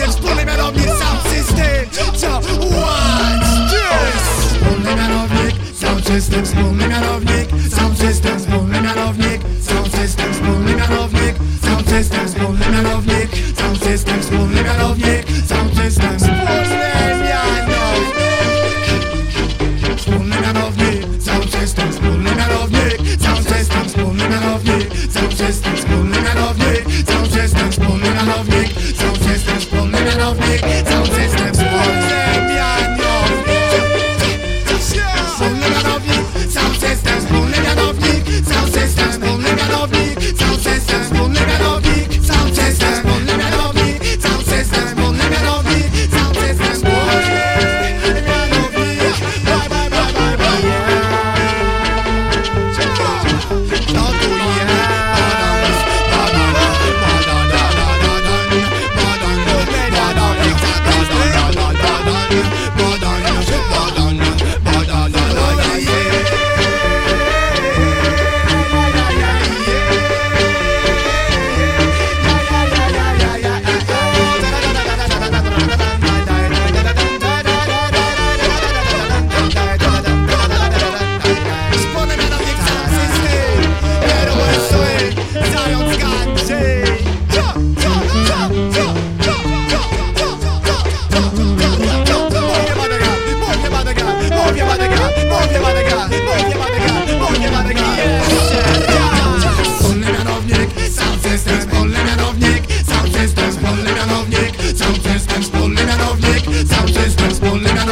będzie wspólny mianownik Sound system Co? What's this? Wspólny mianownik Sound system, wspólny mianownik Sound system, wspólny mianownik Sound system, wspólny mianownik Sound system, wspólny mianownik Sound system, wspólny mianownik Sound system, wspólny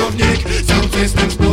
celownik Sam jestem